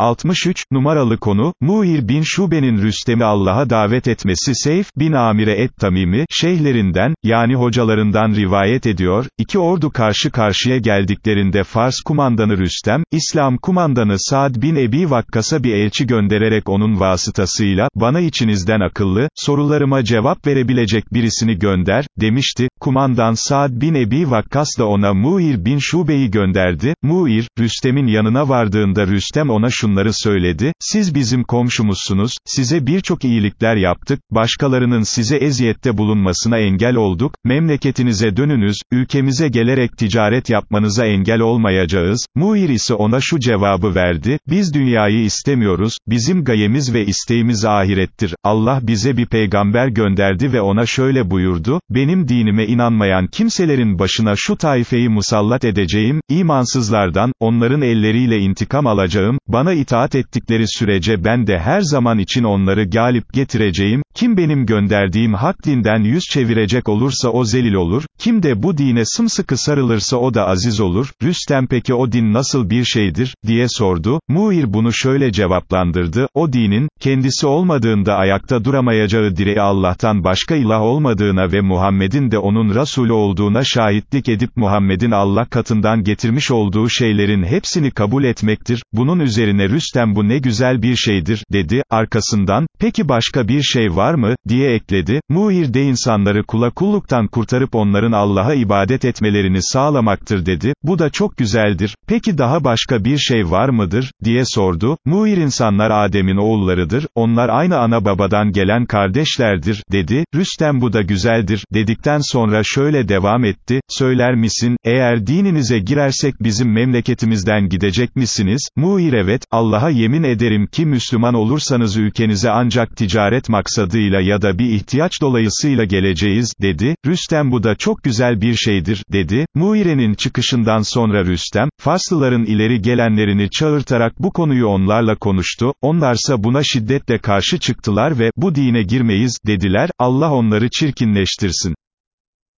63, numaralı konu, Muir bin Şube'nin Rüstem'i Allah'a davet etmesi Seyf bin Amire et-Tamimi, şeyhlerinden, yani hocalarından rivayet ediyor, iki ordu karşı karşıya geldiklerinde Fars kumandanı Rüstem, İslam kumandanı Saad bin Ebi Vakkas'a bir elçi göndererek onun vasıtasıyla, bana içinizden akıllı, sorularıma cevap verebilecek birisini gönder, demişti, kumandan Saad bin Ebi Vakkas da ona Muir bin Şube'yi gönderdi, Muir, Rüstem'in yanına vardığında Rüstem ona şunları söyledi, siz bizim komşumuzsunuz, size birçok iyilikler yaptık, başkalarının size eziyette bulunmasına engel olduk, memleketinize dönünüz, ülkemize gelerek ticaret yapmanıza engel olmayacağız, Muir ise ona şu cevabı verdi, biz dünyayı istemiyoruz, bizim gayemiz ve isteğimiz ahirettir, Allah bize bir peygamber gönderdi ve ona şöyle buyurdu, benim dinime inanmayan kimselerin başına şu taifeyi musallat edeceğim, imansızlardan, onların elleriyle intikam alacağım, bana itaat ettikleri sürece ben de her zaman için onları galip getireceğim, kim benim gönderdiğim hak dinden yüz çevirecek olursa o zelil olur, kim de bu dine sımsıkı sarılırsa o da aziz olur, Rüstem peki o din nasıl bir şeydir, diye sordu, Muir bunu şöyle cevaplandırdı, o dinin, kendisi olmadığında ayakta duramayacağı direği Allah'tan başka ilah olmadığına ve Muhammed'in de onun Resulü olduğuna şahitlik edip Muhammed'in Allah katından getirmiş olduğu şeylerin hepsini kabul etmektir, bunun üzerine Rüstem bu ne güzel bir şeydir, dedi, arkasından, peki başka bir şey var mı, diye ekledi, Muir de insanları kula kulluktan kurtarıp onların Allah'a ibadet etmelerini sağlamaktır dedi, bu da çok güzeldir, peki daha başka bir şey var mıdır, diye sordu, Muir insanlar Adem'in oğullarıdır, onlar aynı ana babadan gelen kardeşlerdir, dedi, Rüstem bu da güzeldir, dedikten sonra şöyle devam etti, söyler misin, eğer dininize girersek bizim memleketimizden gidecek misiniz, Muir evet, Allah'a yemin ederim ki Müslüman olursanız ülkenize ancak ticaret maksadıyla ya da bir ihtiyaç dolayısıyla geleceğiz, dedi, Rüstem bu da çok güzel bir şeydir, dedi, Muire'nin çıkışından sonra Rüstem, Farslıların ileri gelenlerini çağırtarak bu konuyu onlarla konuştu, onlarsa buna şiddetle karşı çıktılar ve, bu dine girmeyiz, dediler, Allah onları çirkinleştirsin.